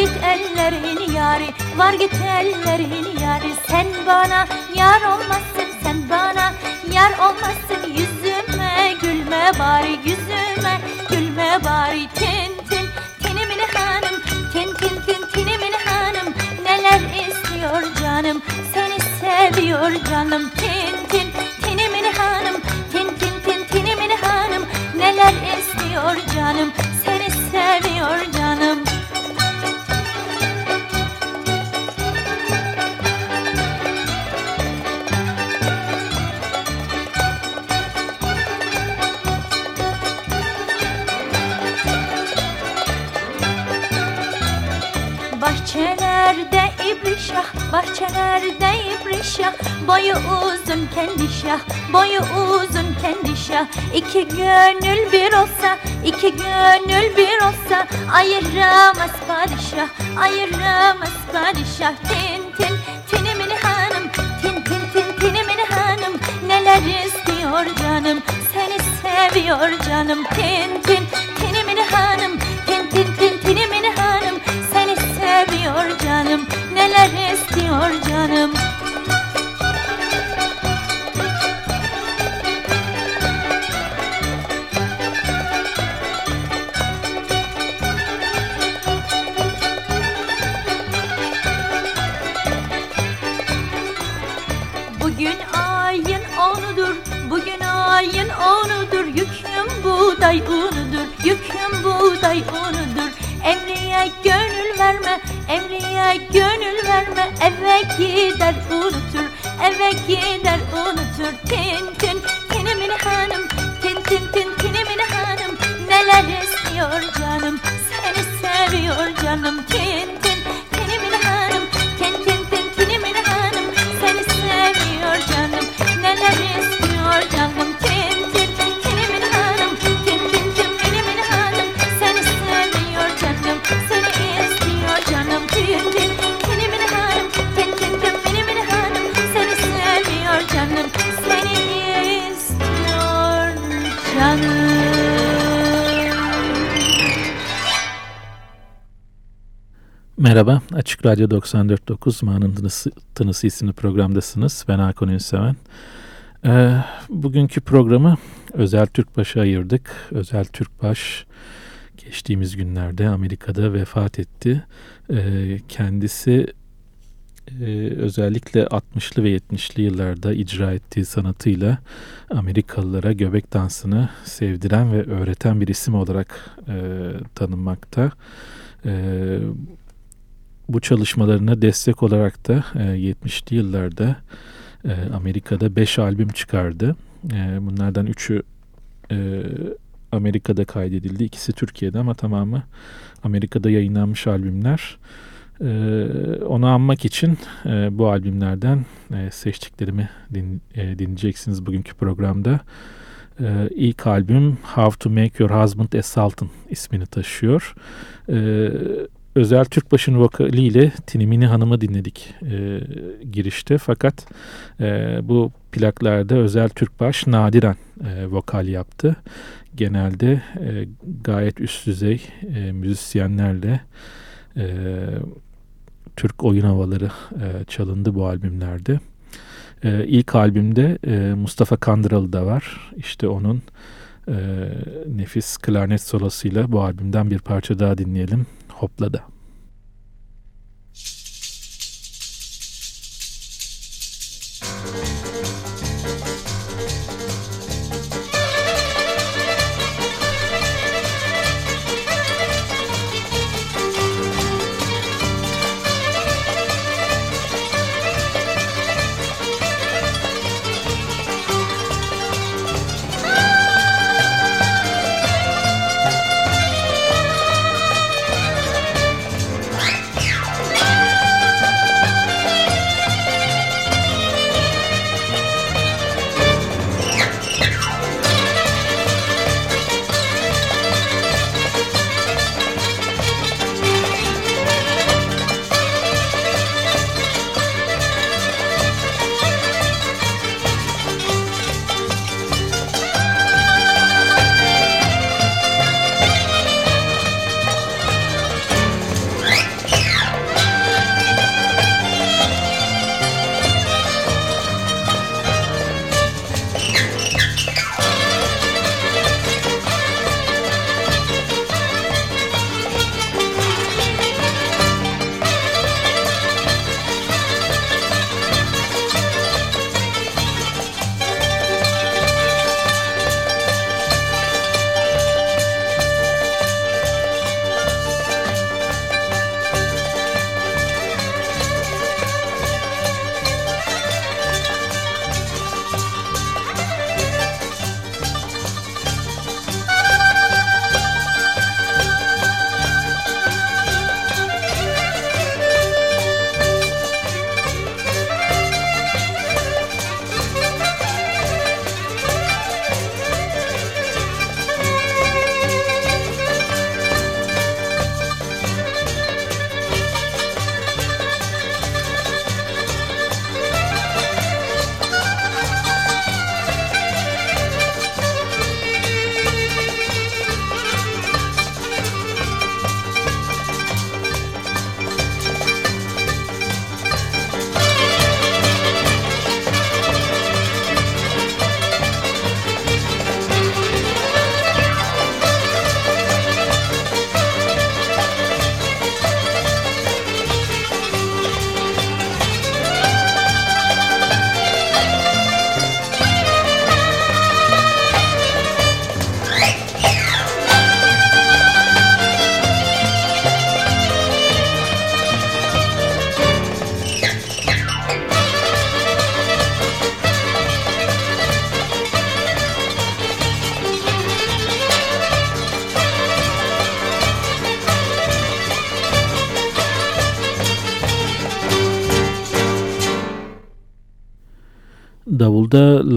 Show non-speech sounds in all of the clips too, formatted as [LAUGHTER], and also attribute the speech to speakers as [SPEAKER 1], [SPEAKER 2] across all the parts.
[SPEAKER 1] Git ellerini yari, var git ellerini yari. Sen bana yar olmazsın, sen bana yar olmazsın Yüzüme gülme bari, yüzüme gülme bari. Tin tin, tinimini hanım, tin tin tin tinimini hanım. Neler istiyor canım, seni seviyor canım. Tin tin, tinimini hanım, tin tin tin tinimini hanım. Neler istiyor canım, bahçelerde ibrişah Boyu uzun kendi şah, boyu uzun kendi şah. İki gönül bir olsa, iki gönül bir olsa Ayıramaz padişah, ayıramaz padişah. Tin tin, tinimini hanım, tin tin tin tinimini hanım Neler istiyor canım, seni seviyor canım. Tin tin, seviyor canım, neler istiyor canım? Bugün ayın onudur, bugün ayın onudur Yüküm buğday unudur, yüküm buğday unudur emriye gönül verme Eve gider unutur, eve gider unutur. Tin tin, tinimini hanım, tin tin tin tinimini hanım. Neler istiyor canım, seni seviyor canım. Tin
[SPEAKER 2] Açık Radyo 94.9 Mağanın Tınısı, Tınısı isimli programdasınız. Ben Hakan Ünseven. Ee, bugünkü programı Özel Türkbaş'a ayırdık. Özel Türkbaş geçtiğimiz günlerde Amerika'da vefat etti. Ee, kendisi e, özellikle 60'lı ve 70'li yıllarda icra ettiği sanatıyla Amerikalılara göbek dansını sevdiren ve öğreten bir isim olarak e, tanınmakta. E, bu çalışmalarına destek olarak da e, 70'li yıllarda e, Amerika'da 5 albüm çıkardı. E, bunlardan 3'ü e, Amerika'da kaydedildi. İkisi Türkiye'de ama tamamı Amerika'da yayınlanmış albümler. E, onu anmak için e, bu albümlerden e, seçtiklerimi din, e, dinleyeceksiniz bugünkü programda. E, ilk albüm How to Make Your Husband a Sultan ismini taşıyor. E, Özel Türkbaş'ın vokaliyle Tinimini Hanım'ı dinledik e, girişte. Fakat e, bu plaklarda Özel Türkbaş nadiren e, vokal yaptı. Genelde e, gayet üst düzey e, müzisyenlerle e, Türk oyun havaları e, çalındı bu albümlerde. E, ilk albümde e, Mustafa Kandıralı da var. İşte onun nefis klarnet solosuyla bu albümden bir parça daha dinleyelim. Hopla'da.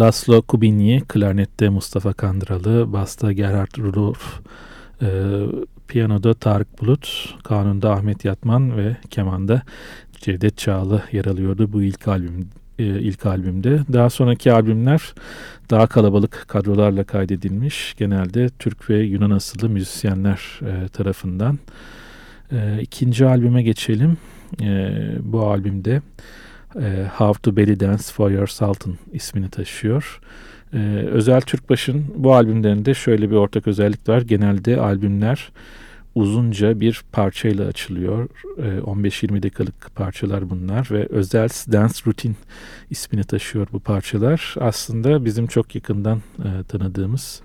[SPEAKER 2] Laszlo Kubinyi, klarnette Mustafa Kandıralı, basta Gerhard Rudolf, e, piyanoda Tarık Bulut, kanunda Ahmet Yatman ve kemanda Cevdet Çağlı yer alıyordu bu ilk albüm e, ilk albümde. Daha sonraki albümler daha kalabalık kadrolarla kaydedilmiş. Genelde Türk ve Yunan asıllı müzisyenler e, tarafından. E, ikinci albüme geçelim. E, bu albümde e, How to Belly Dance for Your Sultan ismini taşıyor. E, Özel Türkbaş'ın bu albümlerinde şöyle bir ortak özellik var. Genelde albümler uzunca bir parçayla açılıyor. 15-20 ee, dakikalık parçalar bunlar ve özel dance routine ismini taşıyor bu parçalar. Aslında bizim çok yakından e, tanıdığımız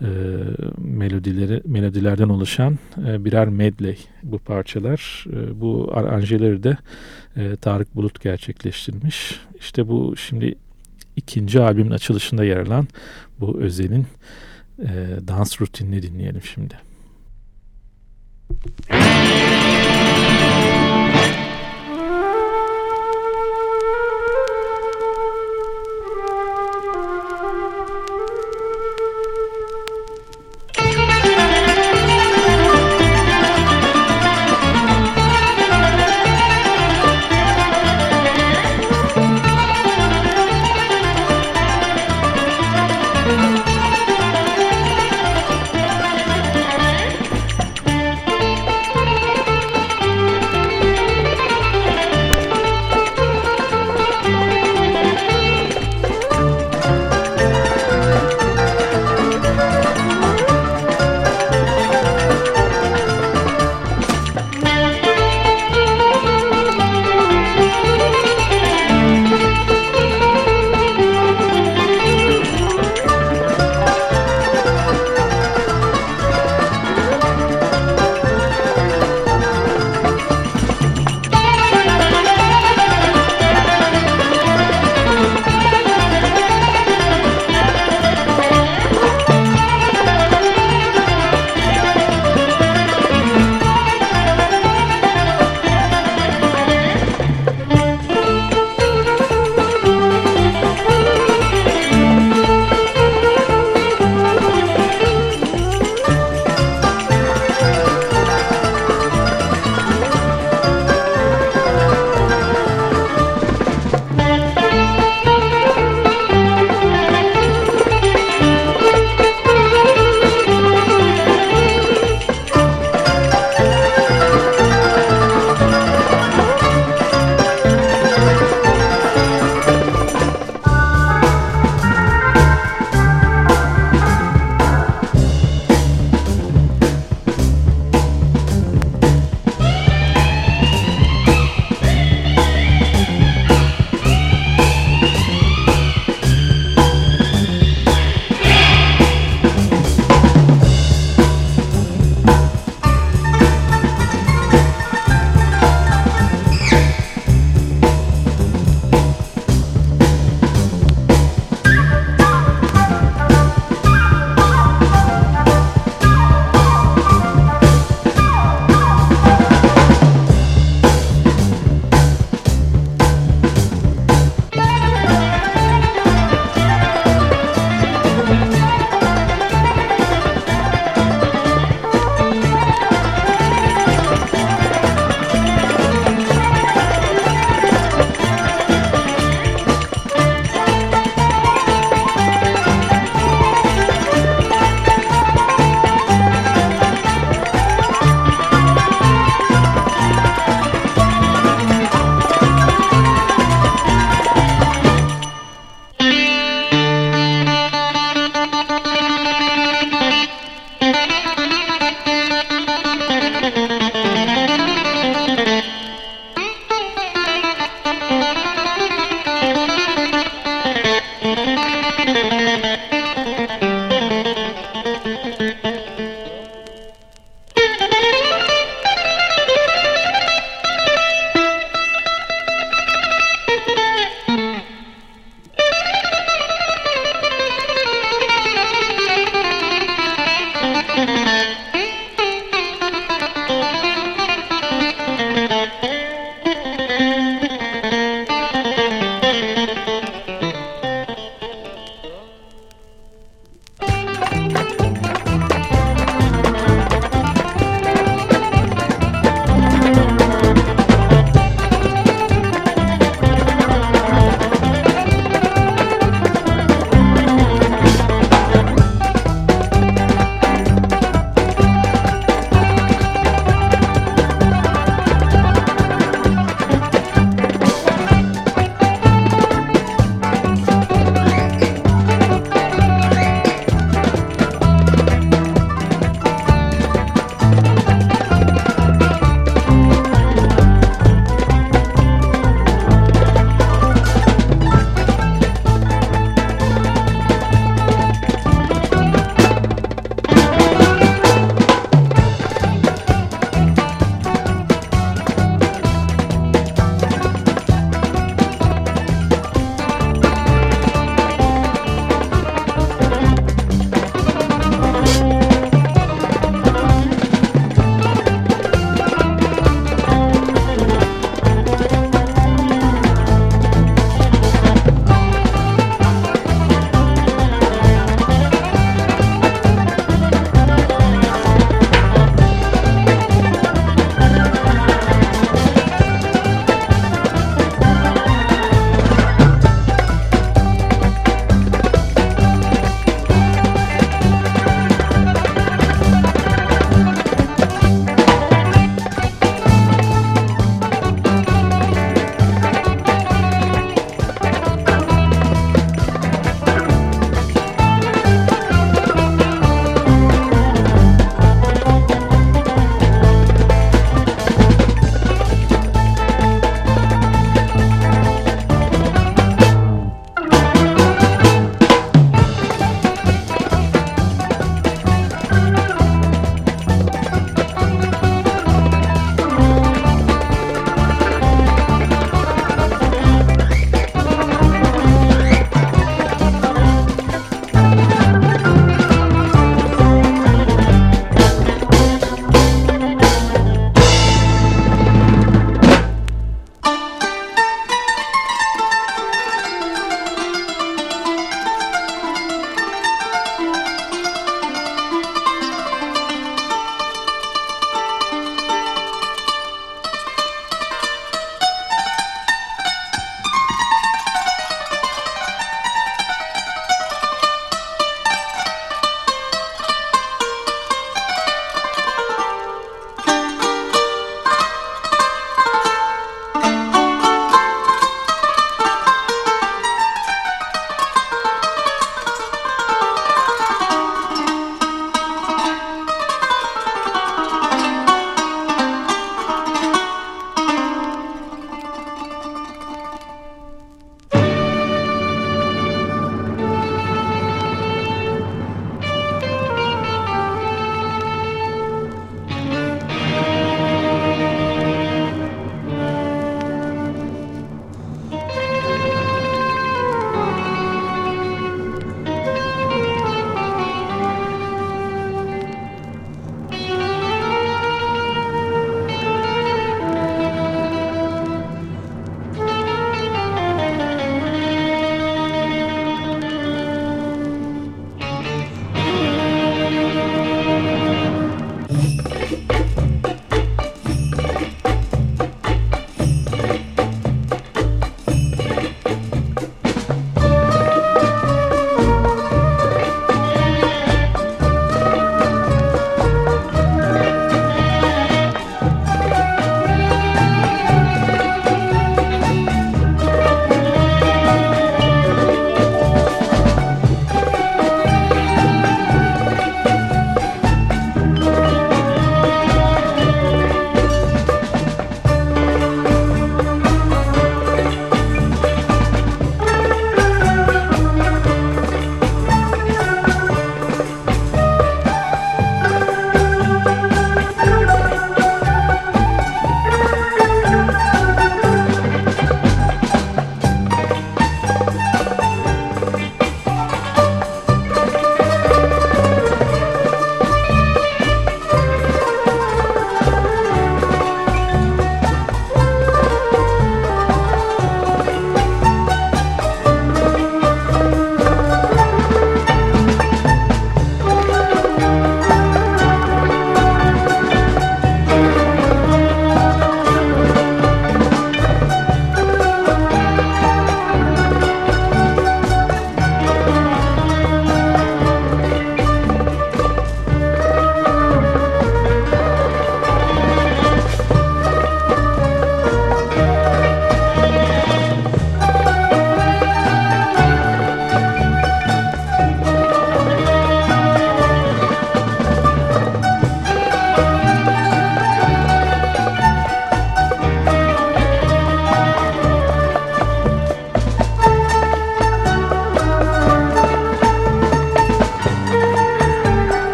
[SPEAKER 2] e, melodileri melodilerden oluşan e, birer medley bu parçalar. bu aranjeleri de Tarık Bulut gerçekleştirmiş. İşte bu şimdi ikinci albümün açılışında yer alan bu Özel'in dans rutinini dinleyelim şimdi. Açık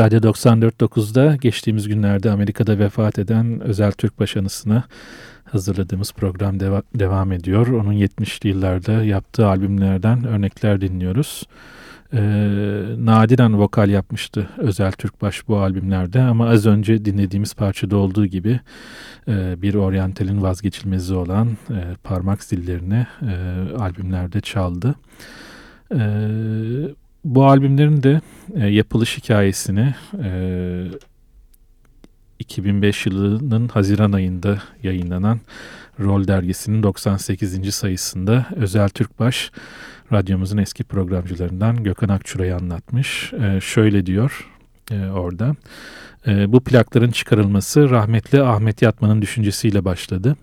[SPEAKER 2] Radyo 94.9'da geçtiğimiz günlerde Amerika'da vefat eden Özel Türkbaş anısına hazırladığımız program deva devam ediyor. Onun 70'li yıllarda yaptığı albümlerden örnekler dinliyoruz. Ee, nadiren vokal yapmıştı Özel Türkbaş bu albümlerde ama az önce dinlediğimiz parçada olduğu gibi e, bir oryantalin vazgeçilmezi olan e, parmak zillerini e, albümlerde çaldı. E, bu albümlerin de e, yapılış hikayesini e, 2005 yılının Haziran ayında yayınlanan Rol dergisinin 98. sayısında Özel Türkbaş radyomuzun eski programcılarından Gökhan Akçura'yı anlatmış. E, şöyle diyor e, orada. E, bu plakların çıkarılması rahmetli Ahmet Yatman'ın düşüncesiyle başladı.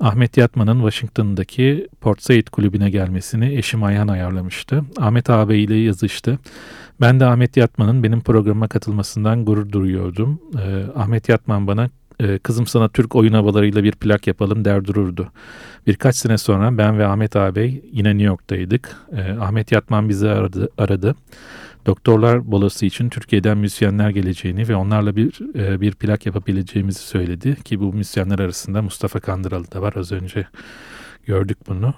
[SPEAKER 2] Ahmet Yatman'ın Washington'daki Port Said kulübüne gelmesini eşim Ayhan ayarlamıştı. Ahmet ağabey ile yazıştı. Ben de Ahmet Yatman'ın benim programa katılmasından gurur duyuyordum. Ee, Ahmet Yatman bana e, kızım sana Türk oyun havalarıyla bir plak yapalım der dururdu. Birkaç sene sonra ben ve Ahmet ağabey yine New York'taydık. Ee, Ahmet Yatman bizi aradı. aradı. Doktorlar Bolosu için Türkiye'den müzisyenler geleceğini ve onlarla bir e, bir plak yapabileceğimizi söyledi ki bu müzisyenler arasında Mustafa Kandıralı da var az önce gördük bunu.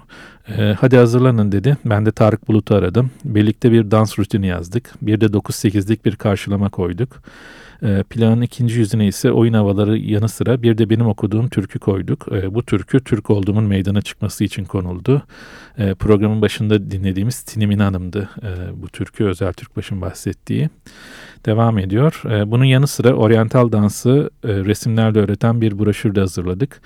[SPEAKER 2] E, hadi hazırlanın dedi. Ben de Tarık Bulut'u aradım. Birlikte bir dans rutini yazdık. Bir de 9-8'lik bir karşılama koyduk. E, planın ikinci yüzüne ise oyun havaları yanı sıra bir de benim okuduğum türkü koyduk. E, bu türkü Türk olduğumun meydana çıkması için konuldu. E, programın başında dinlediğimiz Tinimin Hanım'dı bu türkü Özel Türkbaş'ın bahsettiği. Devam ediyor. Bunun yanı sıra oryantal dansı e, resimlerle öğreten bir broşür de hazırladık.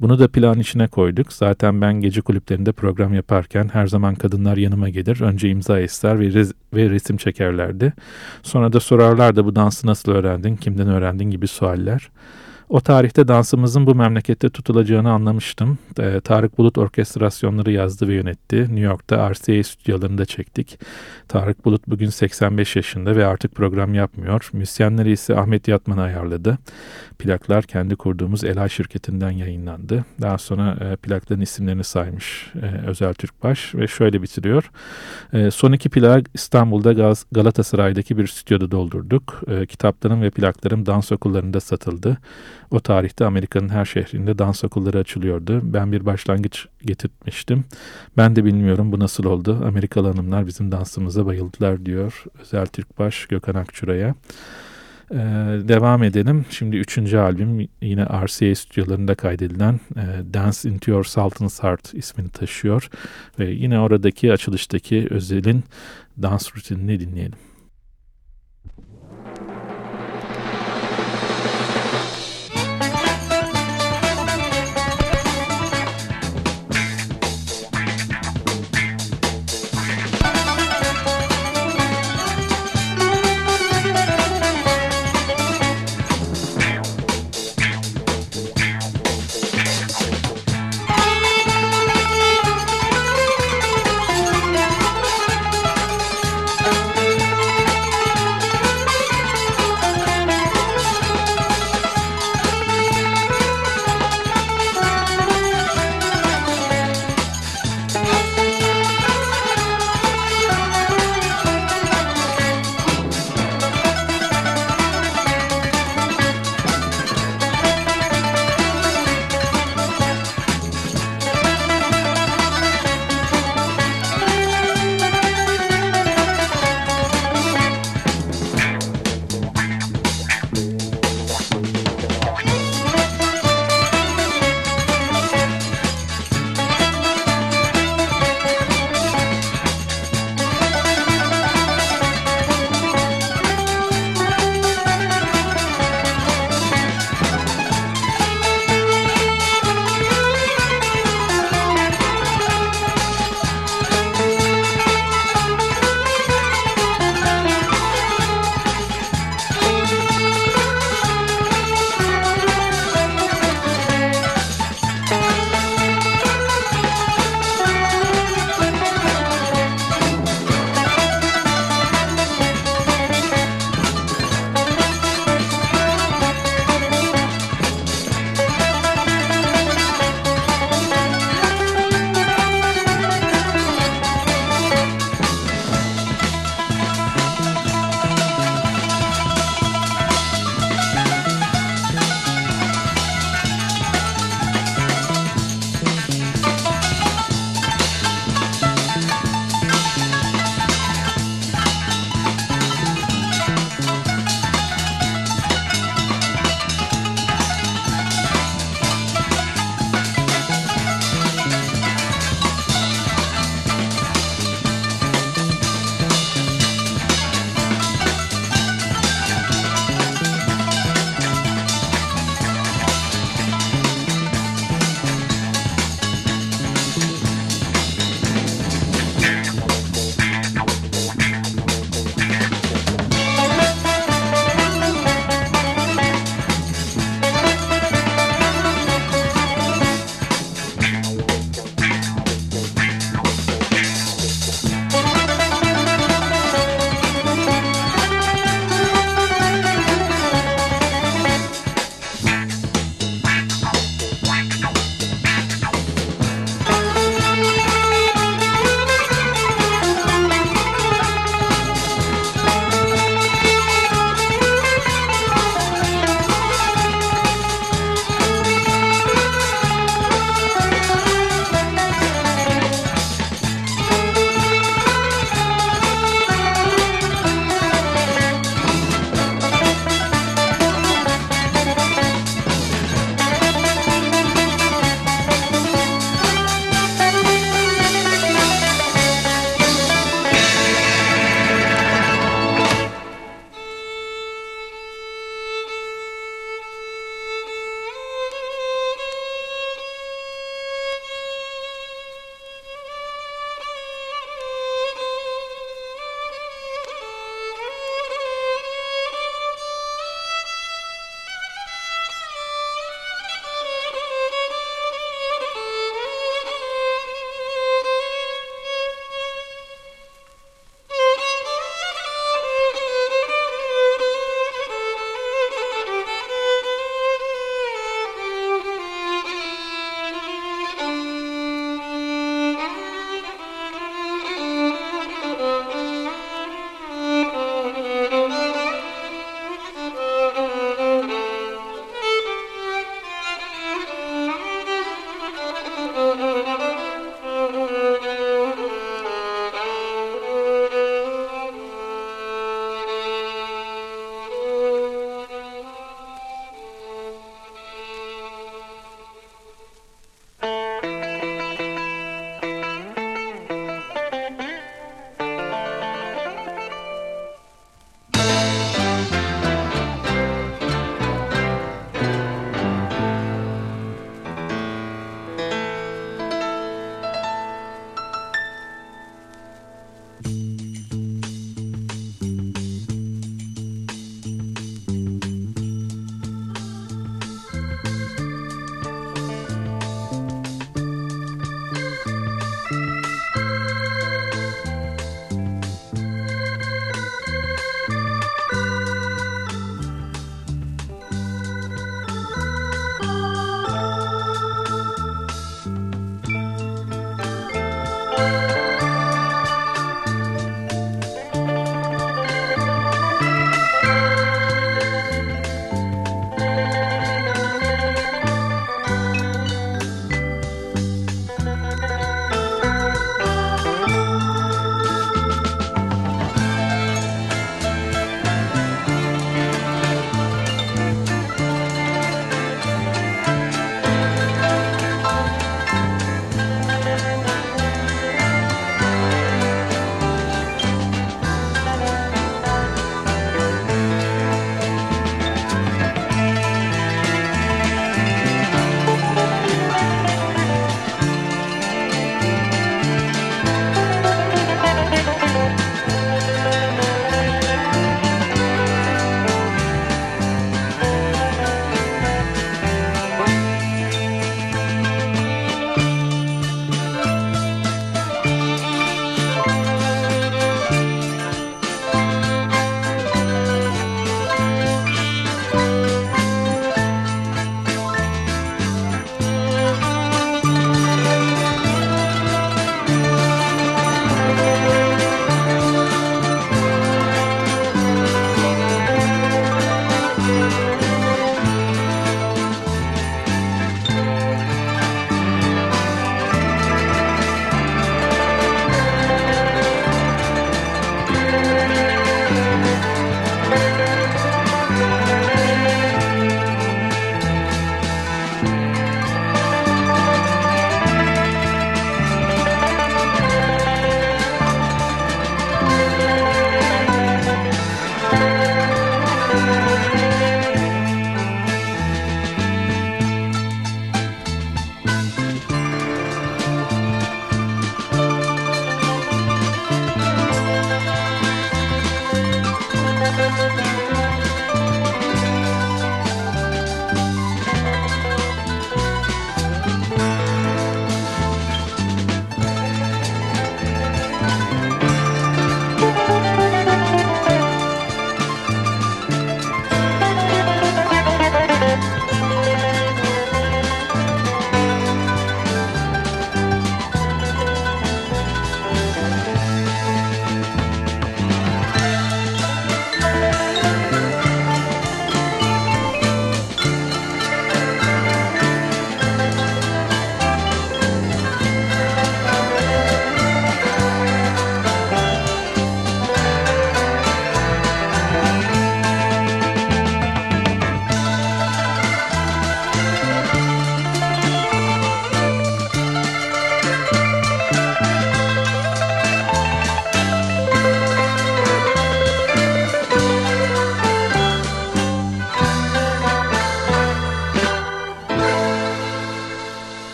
[SPEAKER 2] Bunu da plan içine koyduk. Zaten ben gece kulüplerinde program yaparken her zaman kadınlar yanıma gelir. Önce imza ister ve, rez ve resim çekerlerdi. Sonra da sorarlardı bu dansı nasıl öğrendin, kimden öğrendin gibi sualler. O tarihte dansımızın bu memlekette tutulacağını anlamıştım. E, Tarık Bulut orkestrasyonları yazdı ve yönetti. New York'ta RCA stüdyolarında çektik. Tarık Bulut bugün 85 yaşında ve artık program yapmıyor. Müzisyenleri ise Ahmet Yatman ayarladı. Plaklar kendi kurduğumuz Elay şirketinden yayınlandı. Daha sonra e, plakların isimlerini saymış e, Özel Türkbaş ve şöyle bitiriyor. E, son iki plak İstanbul'da Gaz Galatasaray'daki bir stüdyoda doldurduk. E, kitaplarım ve plaklarım dans okullarında satıldı. O tarihte Amerika'nın her şehrinde dans okulları açılıyordu. Ben bir başlangıç getirtmiştim. Ben de bilmiyorum bu nasıl oldu. Amerikalı hanımlar bizim dansımıza bayıldılar diyor Özel Türkbaş Gökhan Akçura'ya. Ee, devam edelim. Şimdi üçüncü albüm yine RCA stüdyolarında kaydedilen e, Dance Into Your Sultan's Heart ismini taşıyor. Ve yine oradaki açılıştaki Özel'in dans rutinini dinleyelim.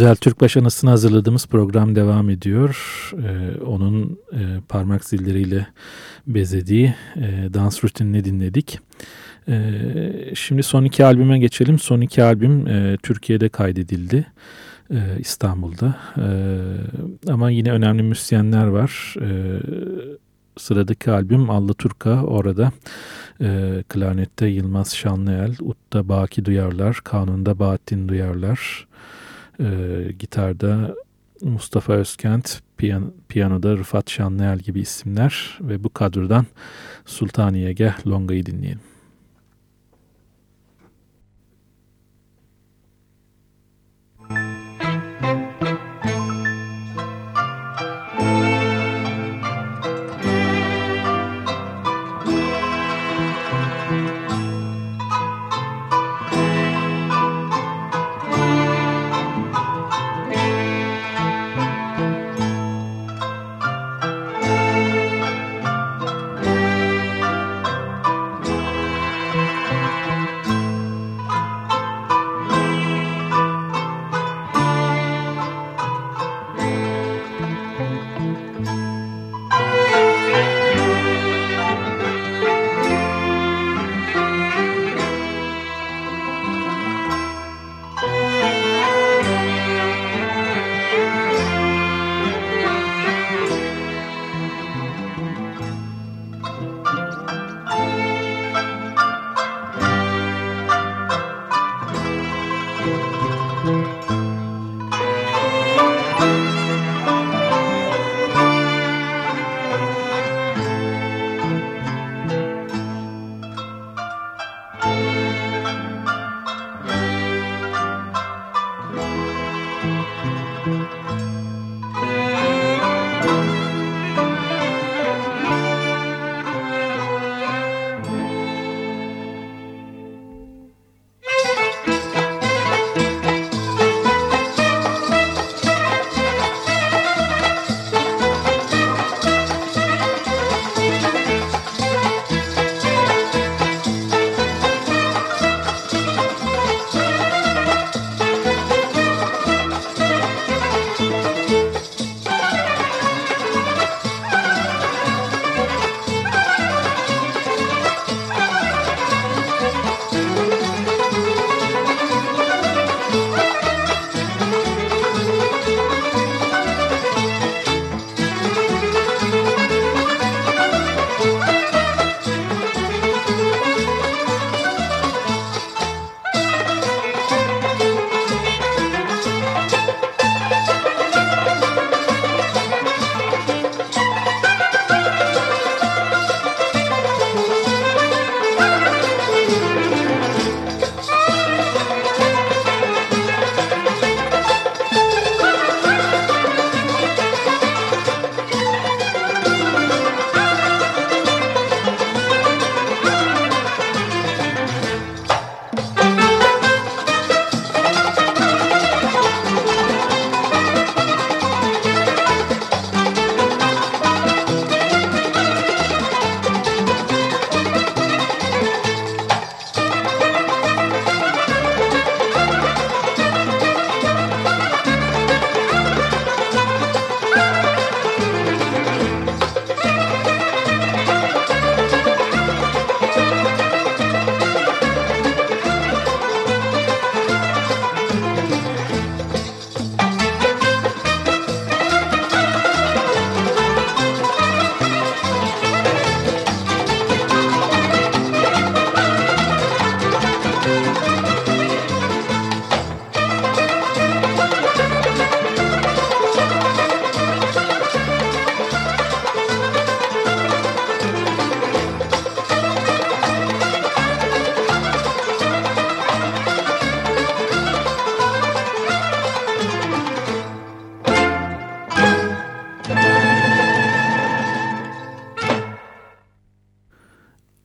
[SPEAKER 2] Özel Türkbaş anısını hazırladığımız program devam ediyor. Ee, onun e, parmak zilleriyle bezediği e, dans rutinini dinledik. E, şimdi son iki albüme geçelim. Son iki albüm e, Türkiye'de kaydedildi. E, İstanbul'da. E, ama yine önemli müzisyenler var. E, sıradaki albüm Allı Turka orada. E, klarnette Yılmaz Şanlıel, Utta Baki Duyarlar, Kanun'da Bahattin Duyarlar, e, gitarda Mustafa Özkent, piyan piyanoda Rıfat Şanlıel gibi isimler ve bu kadrodan Sultaniye Geh Longa'yı dinleyelim.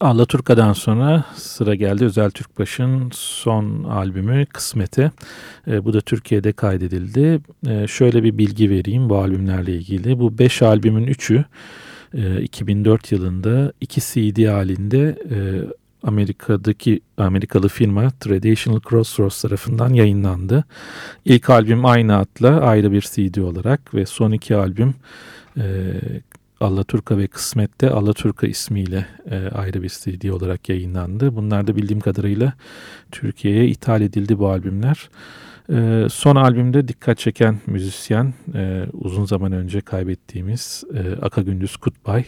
[SPEAKER 2] Alaturka'dan sonra sıra geldi Özel Türkbaş'ın son albümü Kısmeti. E, bu da Türkiye'de kaydedildi. E, şöyle bir bilgi vereyim bu albümlerle ilgili. Bu 5 albümün 3'ü e, 2004 yılında 2 CD halinde e, Amerika'daki Amerikalı firma Traditional Crossroads tarafından yayınlandı. İlk albüm aynı adla ayrı bir CD olarak ve son iki albüm e, Allaturka ve Kısmet'te Allaturka ismiyle e, ayrı bir CD olarak yayınlandı. Bunlar da bildiğim kadarıyla Türkiye'ye ithal edildi bu albümler. E, son albümde dikkat çeken müzisyen e, uzun zaman önce kaybettiğimiz e, Aka Gündüz Kutbay.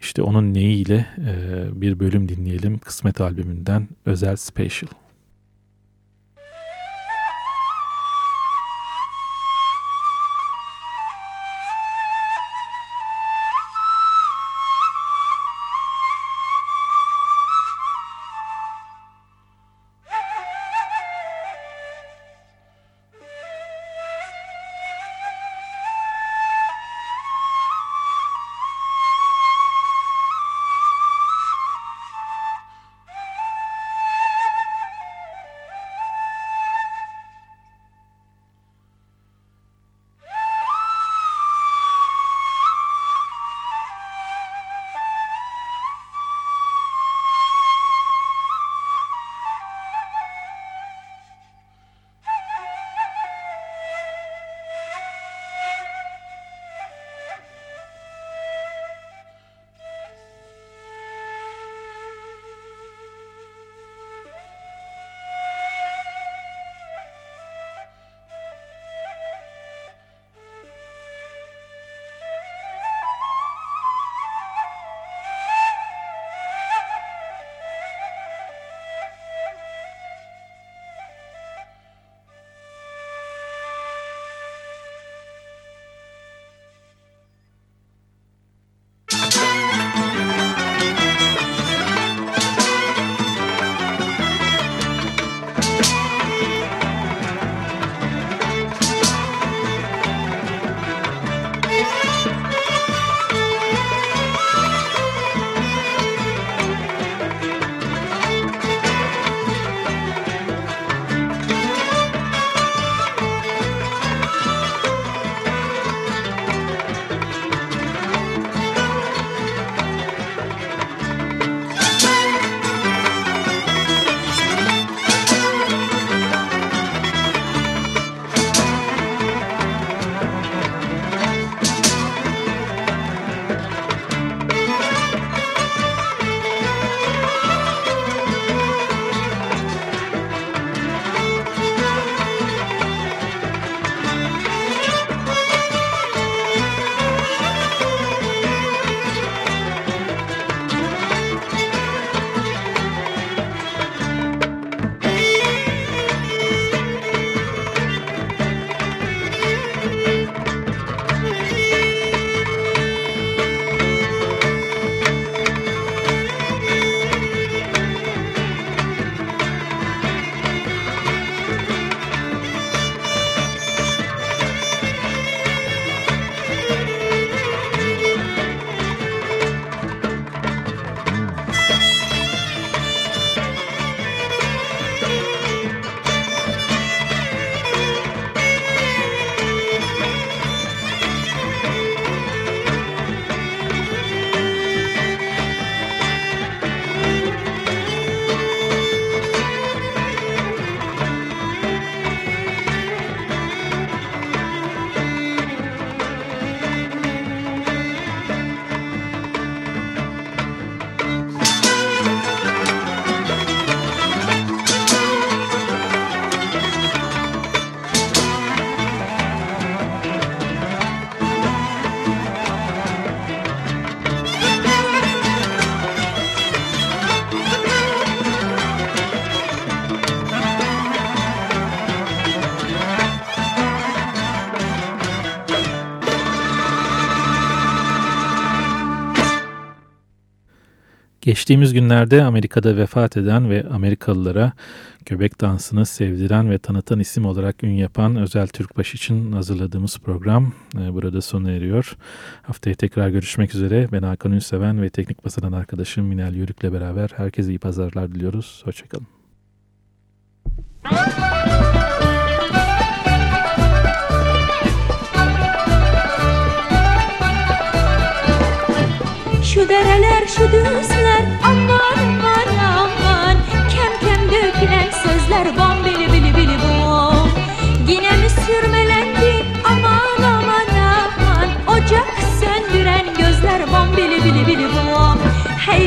[SPEAKER 2] İşte onun neyiyle e, bir bölüm dinleyelim Kısmet albümünden Özel Special. Geçtiğimiz günlerde Amerika'da vefat eden ve Amerikalılara göbek dansını sevdiren ve tanıtan isim olarak ün yapan Özel Türkbaş için hazırladığımız program e, burada sona eriyor. Haftaya tekrar görüşmek üzere. Ben Hakan Ünseven ve teknik basadan arkadaşım Minel Yörük'le beraber herkese iyi pazarlar diliyoruz. Hoşçakalın. [LAUGHS]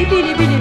[SPEAKER 1] bili bili bili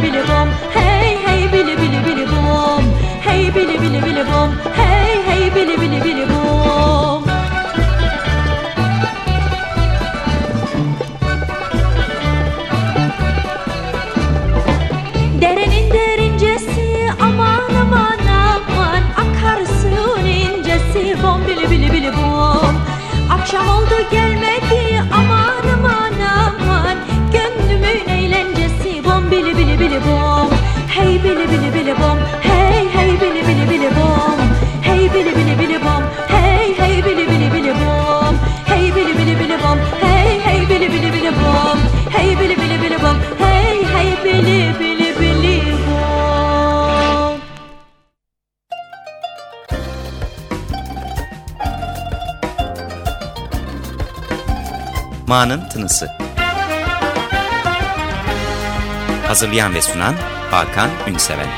[SPEAKER 3] Hazırlayan ve sunan Hakan Ünseven.